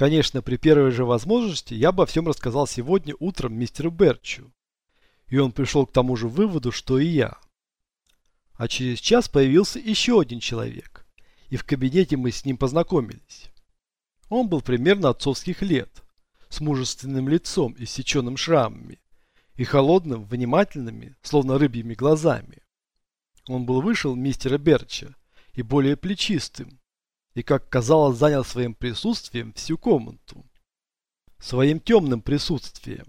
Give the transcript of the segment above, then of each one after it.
Конечно, при первой же возможности я обо всем рассказал сегодня утром мистеру Берчу. И он пришел к тому же выводу, что и я. А через час появился еще один человек. И в кабинете мы с ним познакомились. Он был примерно отцовских лет, с мужественным лицом и сеченным шрамами, и холодным, внимательными, словно рыбьими глазами. Он был выше мистера Берча и более плечистым, и, как казалось, занял своим присутствием всю комнату. Своим темным присутствием.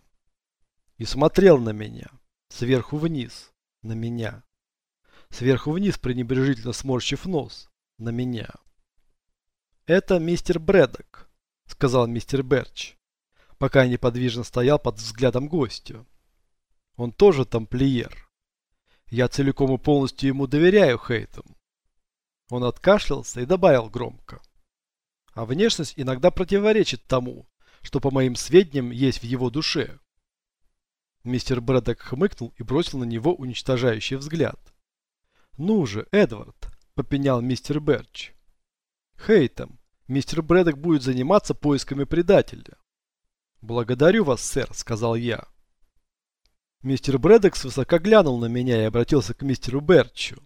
И смотрел на меня, сверху вниз, на меня. Сверху вниз, пренебрежительно сморщив нос, на меня. «Это мистер Брэдок», — сказал мистер Берч, пока неподвижно стоял под взглядом гостя. «Он тоже тамплиер. Я целиком и полностью ему доверяю, Хейтом. Он откашлялся и добавил громко. А внешность иногда противоречит тому, что, по моим сведениям, есть в его душе. Мистер Брэдок хмыкнул и бросил на него уничтожающий взгляд. «Ну же, Эдвард!» – попенял мистер Берч. «Хейтом, мистер Брэдок будет заниматься поисками предателя». «Благодарю вас, сэр», – сказал я. Мистер Брэдок свысока глянул на меня и обратился к мистеру Берчу.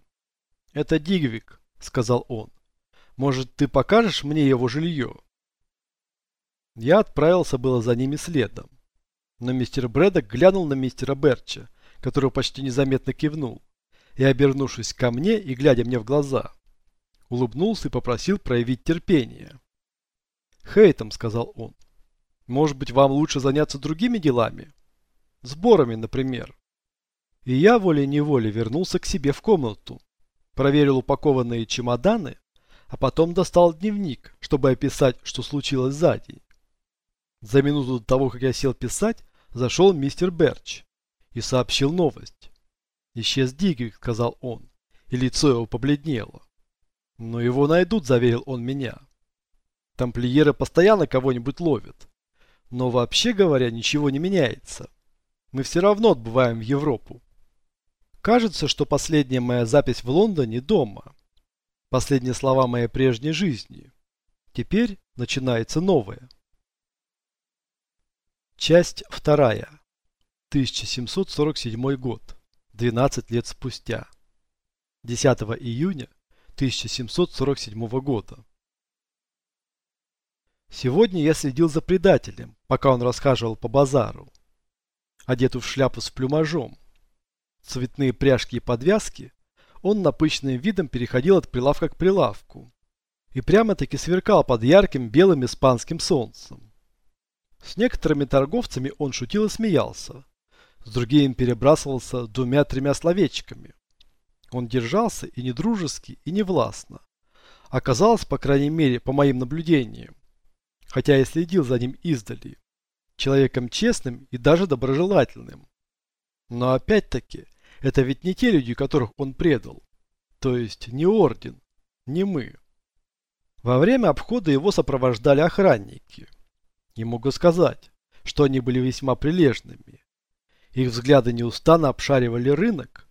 «Это Дигвик, — сказал он. «Может, ты покажешь мне его жилье?» Я отправился было за ними следом. Но мистер Брэдок глянул на мистера Берча, который почти незаметно кивнул, и, обернувшись ко мне и глядя мне в глаза, улыбнулся и попросил проявить терпение. «Хейтом», — сказал он, — «может быть, вам лучше заняться другими делами? Сборами, например». И я волей-неволей вернулся к себе в комнату, проверил упакованные чемоданы, а потом достал дневник, чтобы описать, что случилось за день. За минуту до того, как я сел писать, зашел мистер Берч и сообщил новость. «Исчез Диггик», — сказал он, и лицо его побледнело. «Но его найдут», — заверил он меня. «Тамплиеры постоянно кого-нибудь ловят. Но вообще говоря, ничего не меняется. Мы все равно отбываем в Европу. Кажется, что последняя моя запись в Лондоне дома. Последние слова моей прежней жизни. Теперь начинается новое. Часть вторая. 1747 год. 12 лет спустя. 10 июня 1747 года. Сегодня я следил за предателем, пока он расхаживал по базару. Одетый в шляпу с плюмажом, цветные пряжки и подвязки, он напыщенным видом переходил от прилавка к прилавку и прямо-таки сверкал под ярким белым испанским солнцем. С некоторыми торговцами он шутил и смеялся, с другими перебрасывался двумя-тремя словечками. Он держался и не дружески, и не властно. Оказалось, по крайней мере, по моим наблюдениям, хотя я следил за ним издали, человеком честным и даже доброжелательным. Но опять-таки, это ведь не те люди, которых он предал. То есть не орден, не мы. Во время обхода его сопровождали охранники. И могу сказать, что они были весьма прилежными. Их взгляды неустанно обшаривали рынок.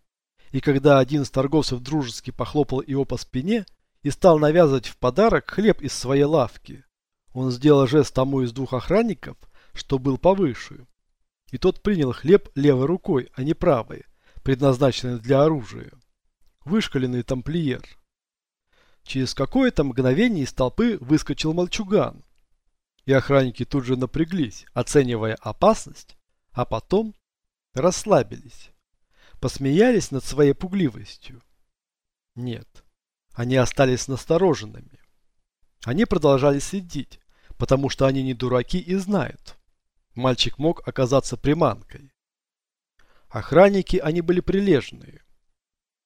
И когда один из торговцев дружески похлопал его по спине и стал навязывать в подарок хлеб из своей лавки, он сделал жест тому из двух охранников, что был повыше. И тот принял хлеб левой рукой, а не правой, предназначенный для оружия. Вышкаленный тамплиер. Через какое-то мгновение из толпы выскочил мальчуган. И охранники тут же напряглись, оценивая опасность, а потом расслабились. Посмеялись над своей пугливостью. Нет, они остались настороженными. Они продолжали следить, потому что они не дураки и знают. Мальчик мог оказаться приманкой. Охранники они были прилежные.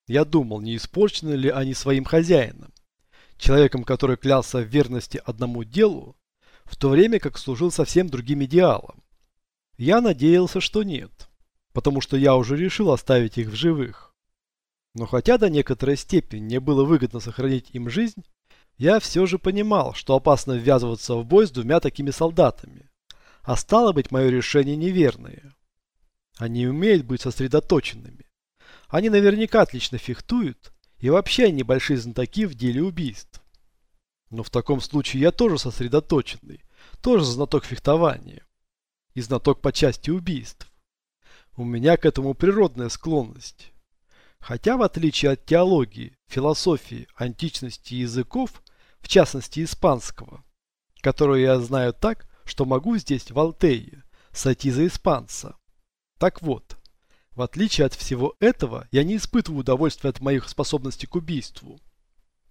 Я думал, не испорчены ли они своим хозяином, человеком, который клялся в верности одному делу, в то время как служил совсем другим идеалам. Я надеялся, что нет, потому что я уже решил оставить их в живых. Но хотя до некоторой степени мне было выгодно сохранить им жизнь, я все же понимал, что опасно ввязываться в бой с двумя такими солдатами. А стало быть, мое решение неверное. Они умеют быть сосредоточенными. Они наверняка отлично фехтуют, и вообще они большие знатоки в деле убийств. Но в таком случае я тоже сосредоточенный, тоже знаток фехтования и знаток по части убийств. У меня к этому природная склонность. Хотя, в отличие от теологии, философии, античности и языков, в частности испанского, которую я знаю так, что могу здесь, в Алтее, сойти за испанца. Так вот, в отличие от всего этого, я не испытываю удовольствия от моих способностей к убийству.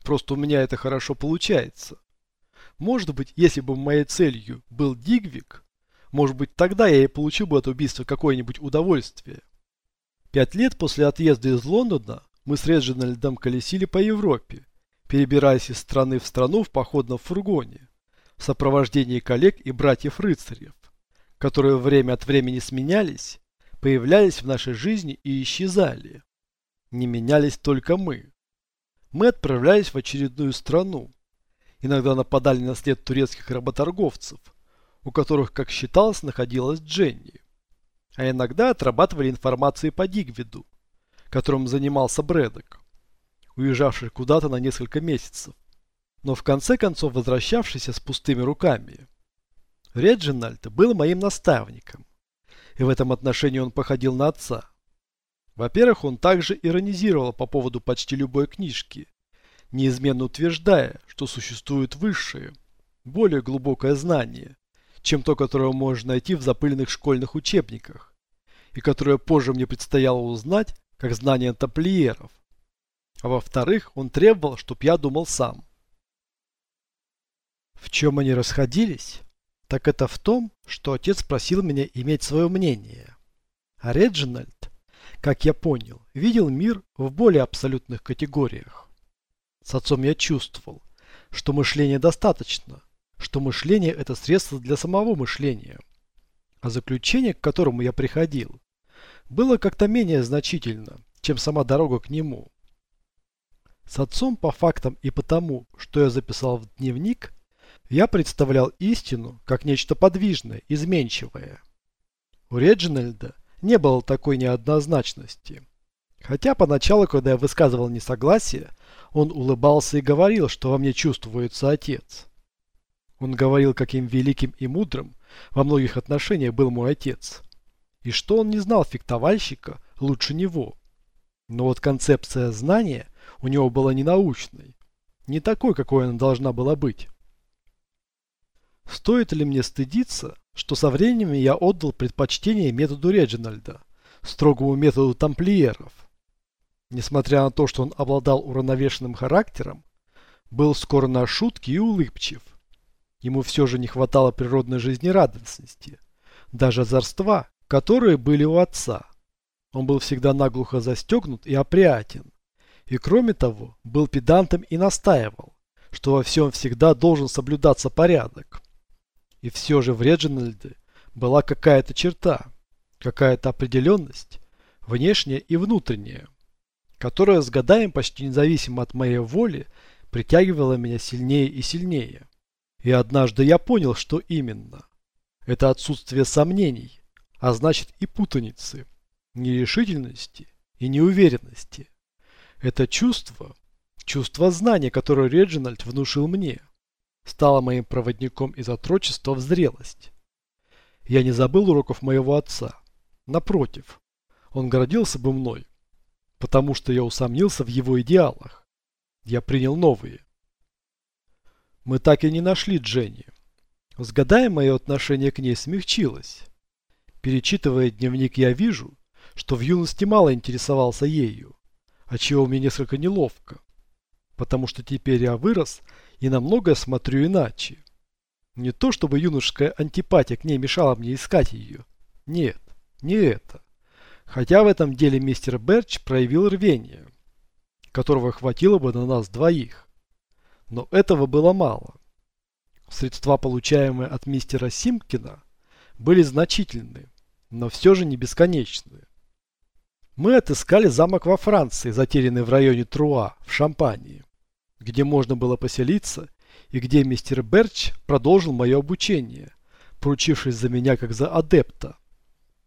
Просто у меня это хорошо получается. Может быть, если бы моей целью был Дигвик, может быть, тогда я и получил бы от убийства какое-нибудь удовольствие. Пять лет после отъезда из Лондона мы с Реджинальдом колесили по Европе, перебираясь из страны в страну в походном фургоне, в сопровождении коллег и братьев-рыцарев, которые время от времени сменялись, появлялись в нашей жизни и исчезали. Не менялись только мы. Мы отправлялись в очередную страну. Иногда нападали на след турецких работорговцев, у которых, как считалось, находилась Дженни. А иногда отрабатывали информации по Дигвиду, которым занимался Брэдок, уезжавший куда-то на несколько месяцев, но в конце концов возвращавшийся с пустыми руками. Реджинальд был моим наставником, и в этом отношении он походил на отца. Во-первых, он также иронизировал по поводу почти любой книжки, неизменно утверждая, что существует высшее, более глубокое знание, чем то, которое можно найти в запыленных школьных учебниках, и которое позже мне предстояло узнать, как знание тамплиеров. А во-вторых, он требовал, чтоб я думал сам. В чем они расходились? Так это в том, что отец просил меня иметь свое мнение. А Реджинальд, как я понял, видел мир в более абсолютных категориях. С отцом я чувствовал, что мышления достаточно, что мышление – это средство для самого мышления. А заключение, к которому я приходил, было как-то менее значительно, чем сама дорога к нему. С отцом по фактам и потому, что я записал в дневник – я представлял истину как нечто подвижное, изменчивое. У Реджинальда не было такой неоднозначности. Хотя поначалу, когда я высказывал несогласие, он улыбался и говорил, что во мне чувствуется отец. Он говорил, каким великим и мудрым во многих отношениях был мой отец. И что он не знал фехтовальщика лучше него. Но вот концепция знания у него была не научной, не такой, какой она должна была быть. Стоит ли мне стыдиться, что со временем я отдал предпочтение методу Реджинальда, строгому методу тамплиеров? Несмотря на то, что он обладал уравновешенным характером, был скоро на шутки и улыбчив. Ему все же не хватало природной жизнерадостности, даже озорства, которые были у отца. Он был всегда наглухо застегнут и опрятен. И кроме того, был педантом и настаивал, что во всем всегда должен соблюдаться порядок. И все же в Реджинальде была какая-то черта, какая-то определенность, внешняя и внутренняя, которая с годами почти независимо от моей воли притягивала меня сильнее и сильнее. И однажды я понял, что именно. Это отсутствие сомнений, а значит и путаницы, нерешительности и неуверенности. Это чувство, чувство знания, которое Реджинальд внушил мне стала моим проводником из отрочества в зрелость. Я не забыл уроков моего отца. Напротив, он гордился бы мной, потому что я усомнился в его идеалах. Я принял новые. Мы так и не нашли Дженни. С годами мое отношение к ней смягчилось. Перечитывая дневник, я вижу, что в юности мало интересовался ею, отчего мне несколько неловко, потому что теперь я вырос и на многое смотрю иначе. Не то, чтобы юношеская антипатия к ней мешала мне искать ее. Нет, не это. Хотя в этом деле мистер Берч проявил рвение, которого хватило бы на нас двоих. Но этого было мало. Средства, получаемые от мистера Симпкина, были значительны, но все же не бесконечны. Мы отыскали замок во Франции, затерянный в районе Труа, в Шампании где можно было поселиться и где мистер Берч продолжил мое обучение, поручившись за меня как за адепта,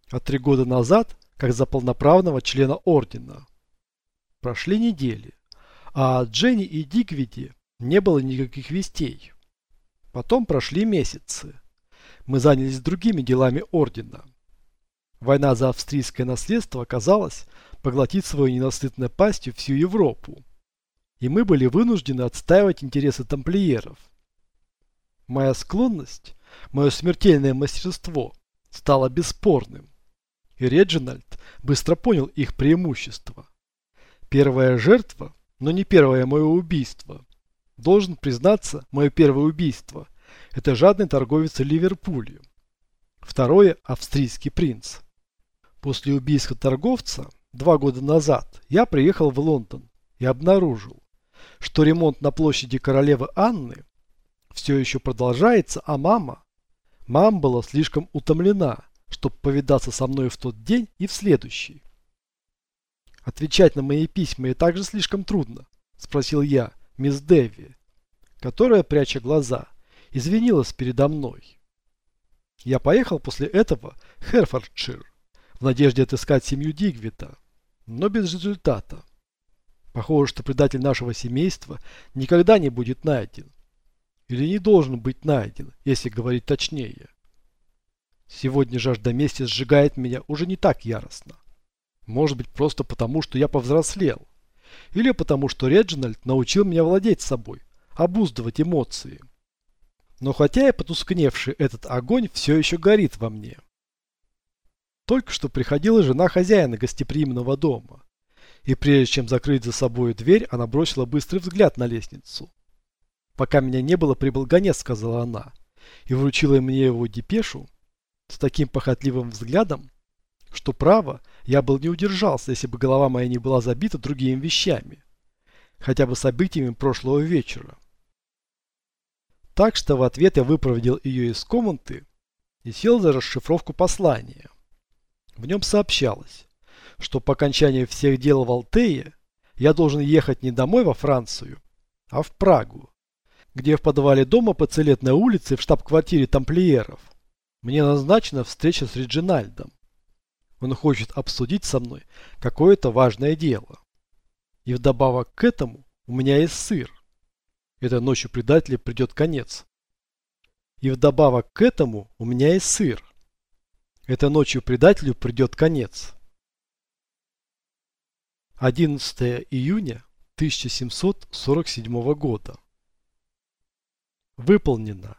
а три года назад как за полноправного члена ордена. Прошли недели, а от Дженни и Дигвиди не было никаких вестей. Потом прошли месяцы. мы занялись другими делами Ордена. Война за австрийское наследство, казалось, поглотит своей ненасытной пастью всю Европу. И мы были вынуждены отстаивать интересы тамплиеров. Моя склонность, мое смертельное мастерство стало бесспорным. И Реджинальд быстро понял их преимущество. Первая жертва, но не первое мое убийство. Должен признаться, мое первое убийство – это жадный торговец Ливерпулем. Второе – австрийский принц. После убийства торговца два года назад я приехал в Лондон и обнаружил, что ремонт на площади королевы Анны все еще продолжается, а мама... Мама была слишком утомлена, чтобы повидаться со мной в тот день и в следующий. Отвечать на мои письма и также слишком трудно, спросил я мисс Дэви, которая, пряча глаза, извинилась передо мной. Я поехал после этого в Херфордшир в надежде отыскать семью Дигвита, но без результата. Похоже, что предатель нашего семейства никогда не будет найден. Или не должен быть найден, если говорить точнее. Сегодня жажда мести сжигает меня уже не так яростно. Может быть просто потому, что я повзрослел. Или потому, что Реджинальд научил меня владеть собой, обуздывать эмоции. Но хотя и потускневший этот огонь все еще горит во мне. Только что приходила жена хозяина гостеприимного дома. И прежде чем закрыть за собой дверь, она бросила быстрый взгляд на лестницу. «Пока меня не было, прибыл гонец», — сказала она, и вручила мне его депешу с таким похотливым взглядом, что право, я был не удержался, если бы голова моя не была забита другими вещами, хотя бы событиями прошлого вечера. Так что в ответ я выпроводил ее из комнаты и сел за расшифровку послания. В нем сообщалось, что по окончании всех дел в Алтее я должен ехать не домой во Францию, а в Прагу, где в подвале дома по Целетной улице в штаб-квартире тамплиеров мне назначена встреча с Реджинальдом. Он хочет обсудить со мной какое-то важное дело. И вдобавок к этому у меня есть сыр. Этой ночью предателя придет конец. И вдобавок к этому у меня есть сыр. Этой ночью предателю придет конец. 11 июня 1747 года. Выполнено.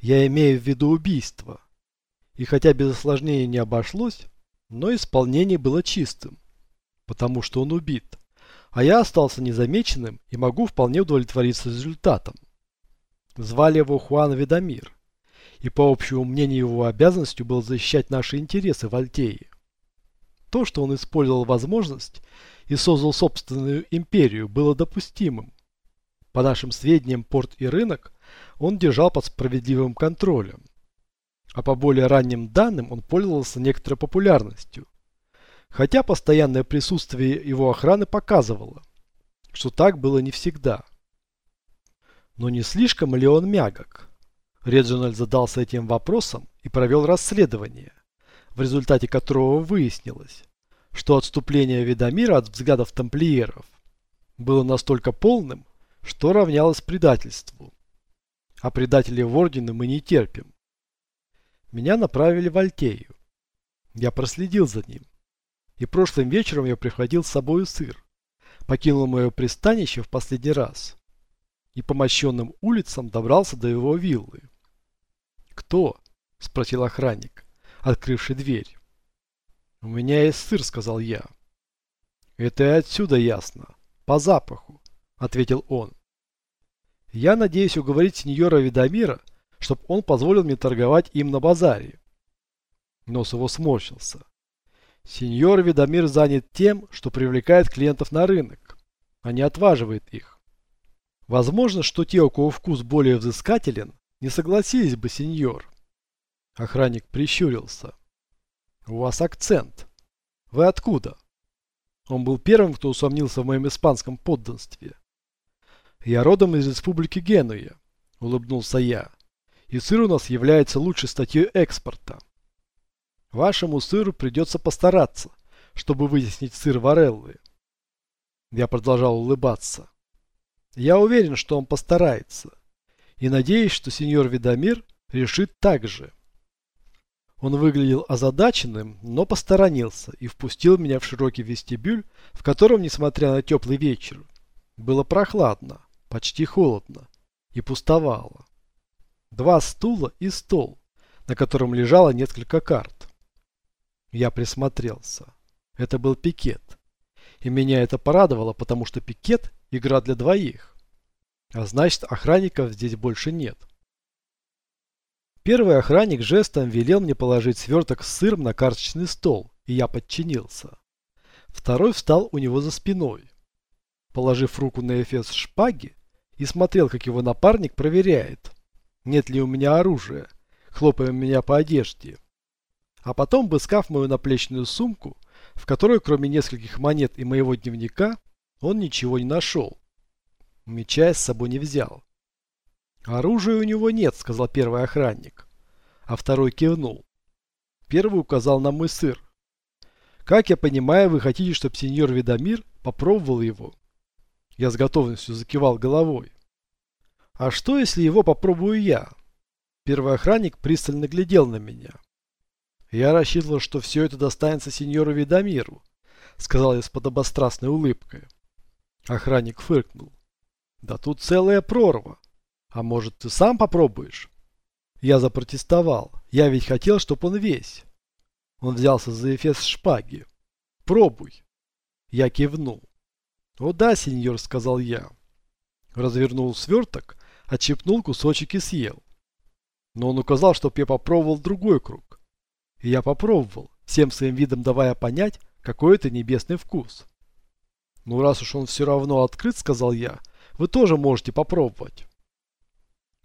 Я имею в виду убийство. И хотя без осложнений не обошлось, но исполнение было чистым, потому что он убит. А я остался незамеченным и могу вполне удовлетвориться результатом. Звали его Хуан Ведамир и по общему мнению его обязанностью было защищать наши интересы в Альтее. То, что он использовал возможность и создал собственную империю, было допустимым. По нашим сведениям, порт и рынок он держал под справедливым контролем. А по более ранним данным он пользовался некоторой популярностью. Хотя постоянное присутствие его охраны показывало, что так было не всегда. Но не слишком ли он мягок? Реджинальд задался этим вопросом и провел расследование, в результате которого выяснилось, что отступление Ведомира от взглядов тамплиеров было настолько полным, что равнялось предательству. А предателей в Ордене мы не терпим. Меня направили в Альтею. Я проследил за ним. И прошлым вечером я приходил с собой сыр. Покинул мое пристанище в последний раз. И по мощенным улицам добрался до его виллы. «Кто?» – спросил охранник, открывший дверь. «У меня есть сыр», – сказал я. «Это и отсюда ясно. По запаху», – ответил он. «Я надеюсь уговорить сеньора Видомира, чтобы он позволил мне торговать им на базаре». Нос его сморщился. Сеньор Видомир занят тем, что привлекает клиентов на рынок, а не отваживает их. Возможно, что те, у кого вкус более взыскателен, не согласились бы, сеньор. Охранник прищурился. У вас акцент. Вы откуда? Он был первым, кто усомнился в моем испанском подданстве. Я родом из республики Генуя, улыбнулся я. И сыр у нас является лучшей статьей экспорта. Вашему сыру придется постараться, чтобы вытеснить сыр Вареллы. Я продолжал улыбаться. Я уверен, что он постарается и надеюсь, что сеньор Видомир решит так же. Он выглядел озадаченным, но посторонился и впустил меня в широкий вестибюль, в котором, несмотря на теплый вечер, было прохладно, почти холодно и пустовало. Два стула и стол, на котором лежало несколько карт. Я присмотрелся. Это был пикет. И меня это порадовало, потому что пикет – игра для двоих. А значит, охранников здесь больше нет. Первый охранник жестом велел мне положить сверток с сыром на карточный стол, и я подчинился. Второй встал у него за спиной, положив руку на эфес шпаги, и смотрел, как его напарник проверяет, нет ли у меня оружия, хлопая меня по одежде. А потом, обыскав мою наплечную сумку, в которой, кроме нескольких монет и моего дневника, он ничего не нашел. Меча я с собой не взял. «Оружия у него нет», — сказал первый охранник. А второй кивнул. Первый указал на мой сыр. «Как я понимаю, вы хотите, чтобы сеньор Ведомир попробовал его?» Я с готовностью закивал головой. «А что, если его попробую я?» Первый охранник пристально глядел на меня. «Я рассчитывал, что все это достанется сеньору Ведомиру», сказал я с подобострастной улыбкой. Охранник фыркнул. «Да тут целая прорва. А может, ты сам попробуешь?» Я запротестовал. Я ведь хотел, чтобы он весь. Он взялся за эфес шпаги. «Пробуй». Я кивнул. «О да, сеньор», — сказал я. Развернул сверток, отщипнул кусочек и съел. Но он указал, чтоб я попробовал другой круг. И я попробовал, всем своим видом давая понять, какой это небесный вкус. «Ну раз уж он все равно открыт», — сказал я, — «вы тоже можете попробовать».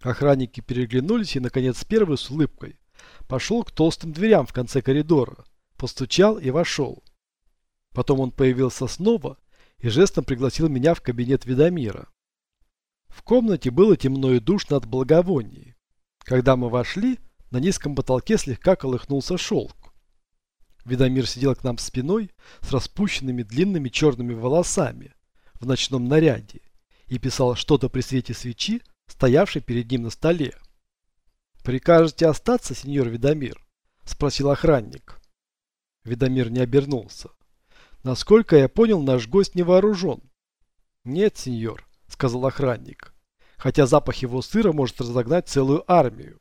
Охранники переглянулись и, наконец, первый с улыбкой пошел к толстым дверям в конце коридора, постучал и вошел. Потом он появился снова и жестом пригласил меня в кабинет Ведомира. В комнате было темно и душно от благовоний. Когда мы вошли, на низком потолке слегка колыхнулся шелк. Ведомир сидел к нам спиной с распущенными длинными черными волосами в ночном наряде и писал что-то при свете свечи стоявший перед ним на столе. «Прикажете остаться, сеньор Ведомир?» – спросил охранник. Ведомир не обернулся. «Насколько я понял, наш гость не вооружен». «Нет, сеньор», – сказал охранник, хотя запах его сыра может разогнать целую армию.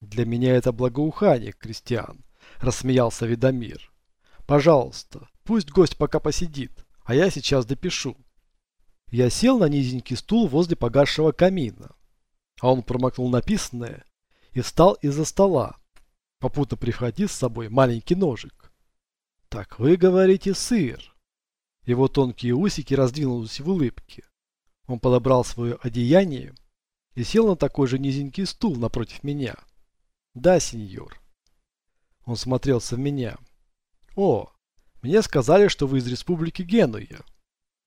«Для меня это благоухание, крестьян», – рассмеялся Ведомир. «Пожалуйста, пусть гость пока посидит, а я сейчас допишу». Я сел на низенький стул возле погасшего камина, а он промокнул написанное и встал из-за стола, попутно прихватив с собой маленький ножик. «Так вы говорите сыр». Его тонкие усики раздвинулись в улыбке. Он подобрал свое одеяние и сел на такой же низенький стул напротив меня. «Да, сеньор». Он смотрелся в меня. «О, мне сказали, что вы из республики Генуя»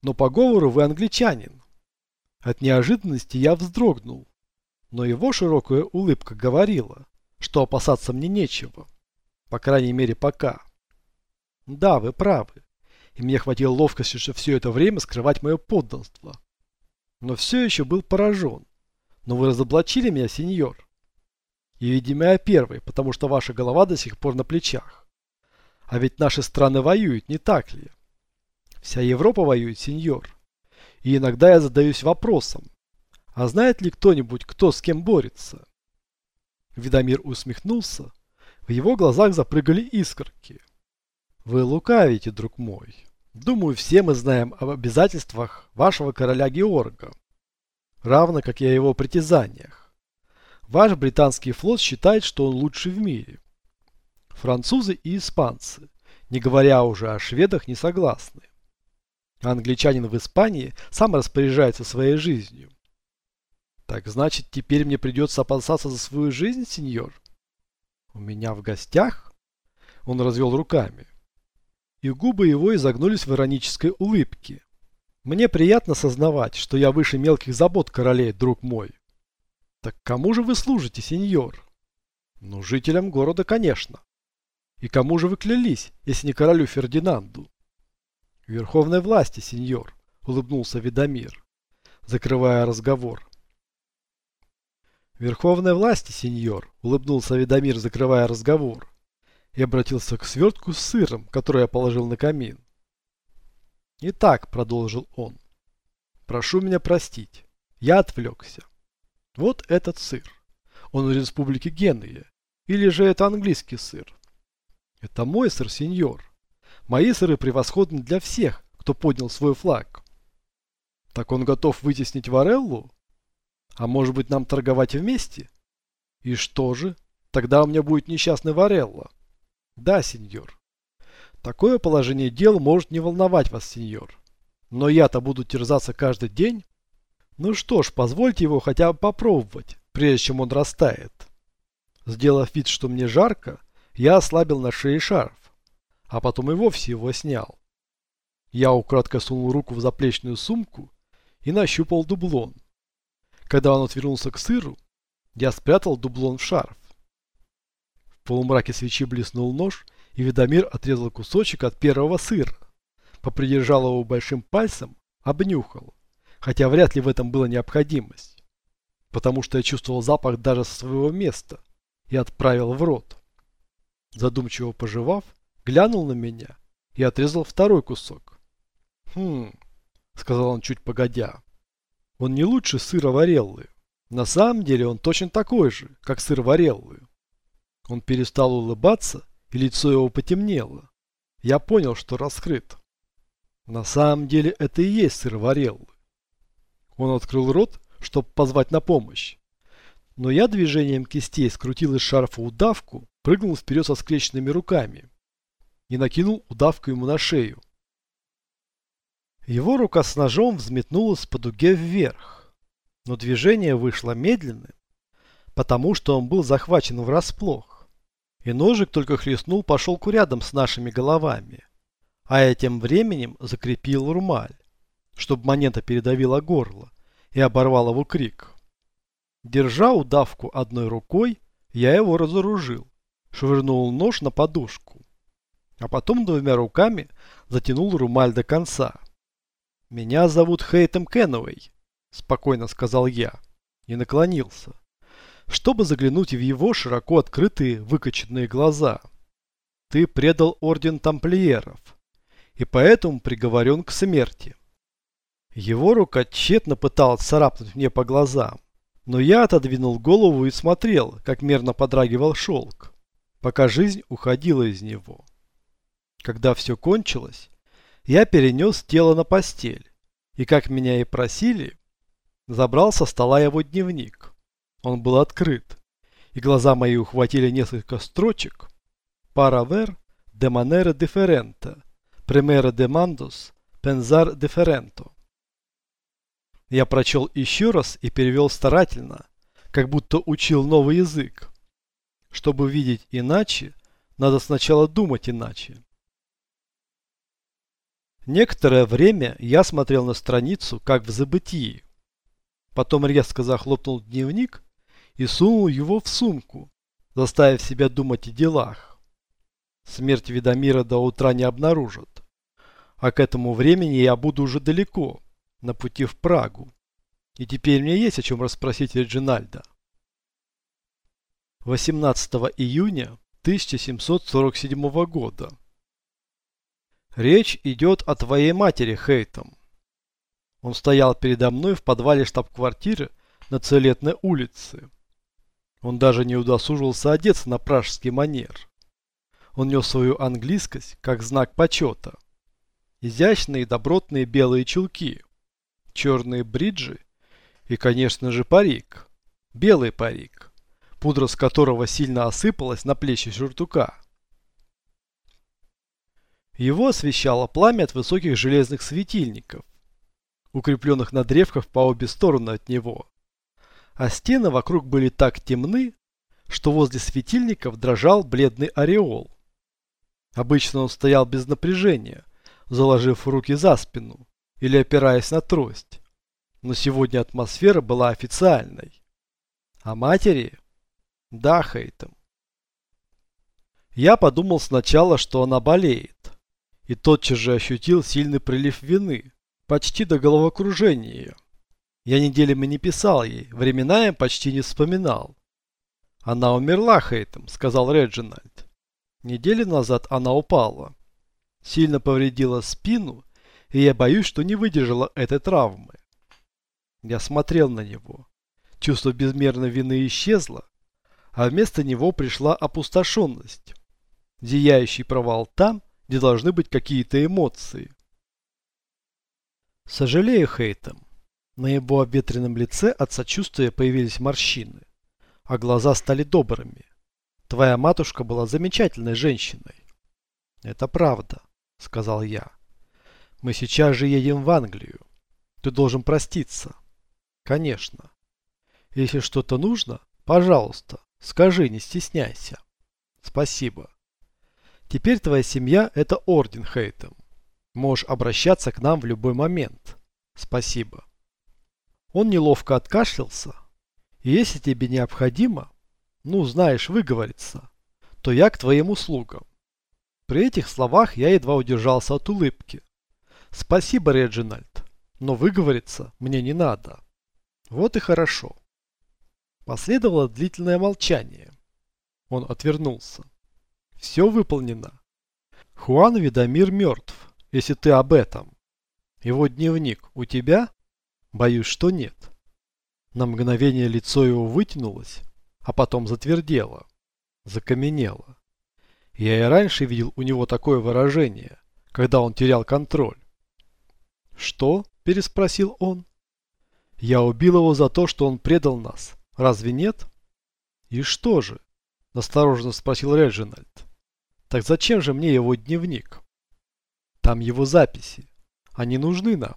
но по говору вы англичанин. От неожиданности я вздрогнул, но его широкая улыбка говорила, что опасаться мне нечего, по крайней мере пока. Да, вы правы, и мне хватило ловкости, что все это время скрывать мое подданство. Но все еще был поражен. Но вы разоблачили меня, сеньор. И, видимо, я первый, потому что ваша голова до сих пор на плечах. А ведь наши страны воюют, не так ли? Вся Европа воюет, сеньор. И иногда я задаюсь вопросом, а знает ли кто-нибудь, кто с кем борется? Видомир усмехнулся. В его глазах запрыгали искорки. Вы лукавите, друг мой. Думаю, все мы знаем об обязательствах вашего короля Георга. Равно, как и о его притязаниях. Ваш британский флот считает, что он лучший в мире. Французы и испанцы, не говоря уже о шведах, не согласны. Англичанин в Испании сам распоряжается своей жизнью. Так значит, теперь мне придется опасаться за свою жизнь, сеньор? У меня в гостях? Он развел руками. И губы его изогнулись в иронической улыбке. Мне приятно сознавать, что я выше мелких забот королей, друг мой. Так кому же вы служите, сеньор? Ну, жителям города, конечно. И кому же вы клялись, если не королю Фердинанду? Верховной власти, сеньор, улыбнулся Ведомир, закрывая разговор. Верховной власти, сеньор, улыбнулся Ведомир, закрывая разговор. и обратился к свертку с сыром, который я положил на камин. «Итак», — продолжил он, — «прошу меня простить, я отвлекся. Вот этот сыр. Он из республики Генуя. Или же это английский сыр? Это мой сыр, сеньор. Мои сыры превосходны для всех, кто поднял свой флаг. Так он готов вытеснить Вареллу? А может быть нам торговать вместе? И что же? Тогда у меня будет несчастный Варелла. Да, сеньор. Такое положение дел может не волновать вас, сеньор. Но я-то буду терзаться каждый день. Ну что ж, позвольте его хотя бы попробовать, прежде чем он растает. Сделав вид, что мне жарко, я ослабил на шее шарф, а потом и вовсе его снял. Я украдкой сунул руку в заплечную сумку и нащупал дублон. Когда он отвернулся к сыру, я спрятал дублон в шарф. В полумраке свечи блеснул нож, и Ведомир отрезал кусочек от первого сыра. Попридержал его большим пальцем, обнюхал, хотя вряд ли в этом была необходимость, потому что я чувствовал запах даже со своего места и отправил в рот. Задумчиво пожевав, глянул на меня и отрезал второй кусок. «Хм», — сказал он чуть погодя, — «он не лучше сыра вареллы. На самом деле он точно такой же, как сыр вареллы». Он перестал улыбаться, и лицо его потемнело. Я понял, что раскрыт. На самом деле это и есть сыр вареллы. Он открыл рот, чтобы позвать на помощь. Но я движением кистей скрутил из шарфа удавку, прыгнул вперед со скрещенными руками и накинул удавку ему на шею. Его рука с ножом взметнулась по дуге вверх, но движение вышло медленным, потому что он был захвачен врасплох, и ножик только хлестнул по шелку рядом с нашими головами, а этим временем закрепил румаль, чтобы монета передавила горло и оборвал его крик. Держа удавку одной рукой, я его разоружил, швырнул нож на подушку, а потом двумя руками затянул румаль до конца. «Меня зовут Хейтем Кенуэй», – спокойно сказал я и наклонился, чтобы заглянуть в его широко открытые выкоченные глаза. «Ты предал орден тамплиеров и поэтому приговорен к смерти». Его рука тщетно пыталась царапнуть мне по глазам, но я отодвинул голову и смотрел, как мерно подрагивал шелк, пока жизнь уходила из него. Когда все кончилось, я перенес тело на постель и, как меня и просили, забрал со стола его дневник. Он был открыт, и глаза мои ухватили несколько строчек. «Паравер де манера дифферента, примера де мандус, пензар дифференто». Я прочел еще раз и перевел старательно, как будто учил новый язык. Чтобы видеть иначе, надо сначала думать иначе. Некоторое время я смотрел на страницу, как в забытии. Потом резко захлопнул дневник и сунул его в сумку, заставив себя думать о делах. Смерть Ведомира до утра не обнаружат. А к этому времени я буду уже далеко, на пути в Прагу. И теперь мне есть о чем расспросить Реджинальда. 18 июня 1747 года. Речь идет о твоей матери, Хейтом. Он стоял передо мной в подвале штаб-квартиры на Целетной улице. Он даже не удосужился одеться на пражский манер. Он нес свою английскость как знак почета. Изящные добротные белые чулки, черные бриджи и, конечно же, парик. Белый парик, пудра с которого сильно осыпалась на плечи сюртука. Его освещало пламя от высоких железных светильников, укрепленных на древках по обе стороны от него. А стены вокруг были так темны, что возле светильников дрожал бледный ореол. Обычно он стоял без напряжения, заложив руки за спину или опираясь на трость. Но сегодня атмосфера была официальной. А матери? Да, Хейтом. Я подумал сначала, что она болеет и тотчас же ощутил сильный прилив вины, почти до головокружения. Я неделями не писал ей, временами почти не вспоминал. «Она умерла, Хейтом», — сказал Реджинальд. Неделю назад она упала. Сильно повредила спину, и я боюсь, что не выдержала этой травмы. Я смотрел на него. Чувство безмерной вины исчезло, а вместо него пришла опустошенность. Зияющий провал там, где должны быть какие-то эмоции. Сожалею Хейтом. На его обветренном лице от сочувствия появились морщины, а глаза стали добрыми. Твоя матушка была замечательной женщиной. Это правда, сказал я. Мы сейчас же едем в Англию. Ты должен проститься. Конечно. Если что-то нужно, пожалуйста, скажи, не стесняйся. Спасибо. Теперь твоя семья – это орден Хейтем. Можешь обращаться к нам в любой момент. Спасибо. Он неловко откашлялся. Если тебе необходимо, ну, знаешь, выговориться, то я к твоим услугам. При этих словах я едва удержался от улыбки. Спасибо, Реджинальд, но выговориться мне не надо. Вот и хорошо. Последовало длительное молчание. Он отвернулся. Все выполнено. Хуан Видомир мертв, если ты об этом. Его дневник у тебя? Боюсь, что нет. На мгновение лицо его вытянулось, а потом затвердело, закаменело. Я и раньше видел у него такое выражение, когда он терял контроль. «Что?» – переспросил он. «Я убил его за то, что он предал нас. Разве нет?» «И что же?» – осторожно спросил Реджинальд. «Так зачем же мне его дневник?» «Там его записи. Они нужны нам».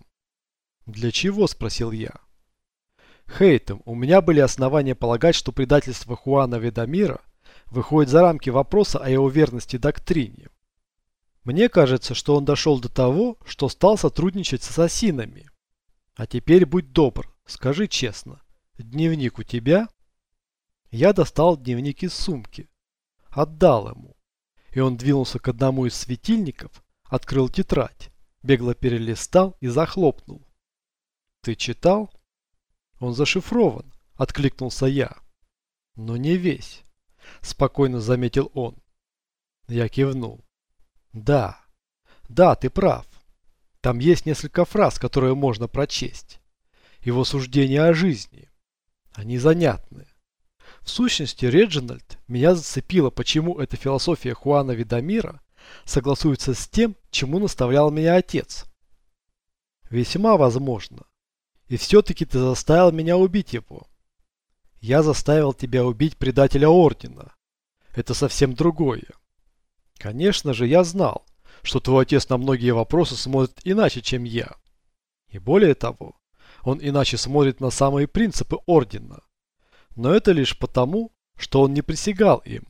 «Для чего?» – спросил я. Хейтом, у меня были основания полагать, что предательство Хуана Ведамира выходит за рамки вопроса о его верности доктрине. Мне кажется, что он дошел до того, что стал сотрудничать с ассасинами. А теперь будь добр, скажи честно, дневник у тебя? Я достал дневник из сумки, отдал ему, и он двинулся к одному из светильников, открыл тетрадь, бегло перелистал и захлопнул. Ты читал? Он зашифрован, откликнулся я. Но не весь, спокойно заметил он. Я кивнул. Да, да, ты прав. Там есть несколько фраз, которые можно прочесть. Его суждения о жизни. Они занятны. В сущности, Реджинальд меня зацепило, почему эта философия Хуана Видамира согласуется с тем, чему наставлял меня отец. Весьма возможно, и все-таки ты заставил меня убить его. Я заставил тебя убить предателя Ордена. Это совсем другое. Конечно же, я знал, что твой отец на многие вопросы смотрит иначе, чем я. И более того, он иначе смотрит на самые принципы Ордена. Но это лишь потому, что он не присягал им.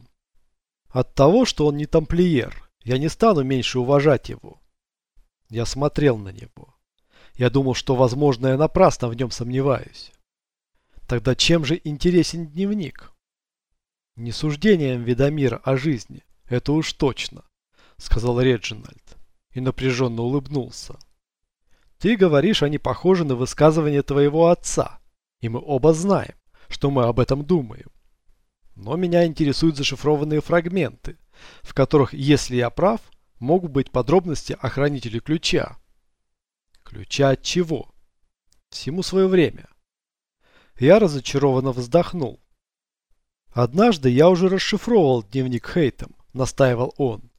От того, что он не тамплиер, я не стану меньше уважать его. Я смотрел на него. Я думал, что, возможно, я напрасно в нем сомневаюсь. Тогда чем же интересен дневник? Не суждением Ведомира о жизни, это уж точно, сказал Реджинальд и напряженно улыбнулся. Ты говоришь, они похожи на высказывания твоего отца, и мы оба знаем, что мы об этом думаем. Но меня интересуют зашифрованные фрагменты, в которых, если я прав, могут быть подробности о хранителе ключа, Ключа от чего? Всему свое время. Я разочарованно вздохнул. Однажды я уже расшифровывал дневник Хейтом, настаивал он.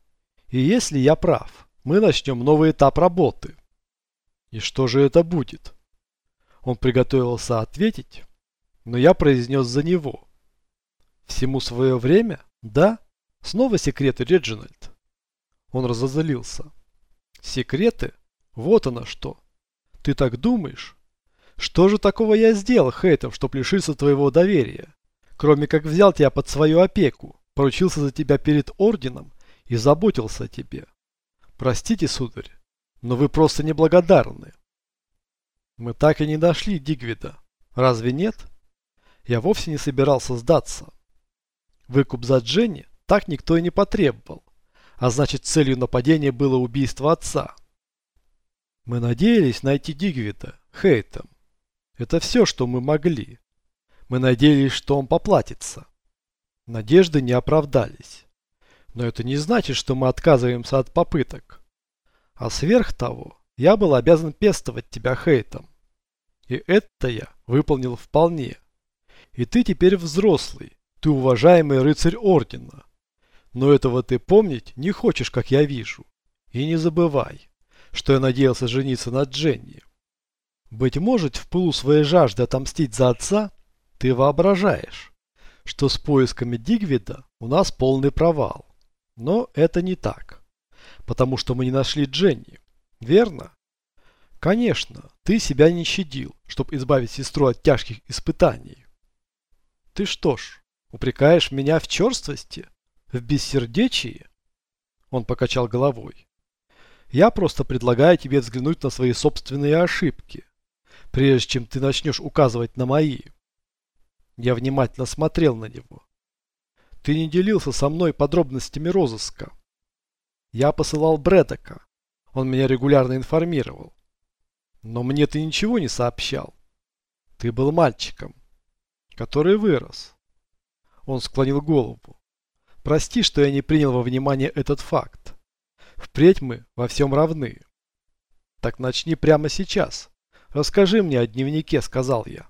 И если я прав, мы начнем новый этап работы. И что же это будет? Он приготовился ответить, но я произнес за него. Всему свое время? Да? Снова секреты, Реджинальд. Он разозлился. Секреты? Вот оно что. Ты так думаешь? Что же такого я сделал, Хейтом, чтоб лишиться твоего доверия? Кроме как взял тебя под свою опеку, поручился за тебя перед орденом и заботился о тебе. Простите, сударь, но вы просто неблагодарны. Мы так и не нашли Дигвида. Разве нет? Я вовсе не собирался сдаться. Выкуп за Дженни так никто и не потребовал. А значит, целью нападения было убийство отца. Мы надеялись найти Дигвида, Хейтом. Это все, что мы могли. Мы надеялись, что он поплатится. Надежды не оправдались. Но это не значит, что мы отказываемся от попыток. А сверх того, я был обязан пестовать тебя хейтом. И это я выполнил вполне. И ты теперь взрослый, ты уважаемый рыцарь Ордена. Но этого ты помнить не хочешь, как я вижу. И не забывай, что я надеялся жениться на Дженни. Быть может, в пылу своей жажды отомстить за отца, ты воображаешь, что с поисками Дигвида у нас полный провал. Но это не так, потому что мы не нашли Дженни, верно? Конечно, ты себя не щадил, чтобы избавить сестру от тяжких испытаний. Ты что ж, упрекаешь меня в черствости? В бессердечии? Он покачал головой. Я просто предлагаю тебе взглянуть на свои собственные ошибки, прежде чем ты начнешь указывать на мои. Я внимательно смотрел на него. Ты не делился со мной подробностями розыска. Я посылал Брэдока. Он меня регулярно информировал. Но мне ты ничего не сообщал. Ты был мальчиком, который вырос. Он склонил голову. Прости, что я не принял во внимание этот факт. Впредь мы во всем равны. Так начни прямо сейчас. Расскажи мне о дневнике, сказал я.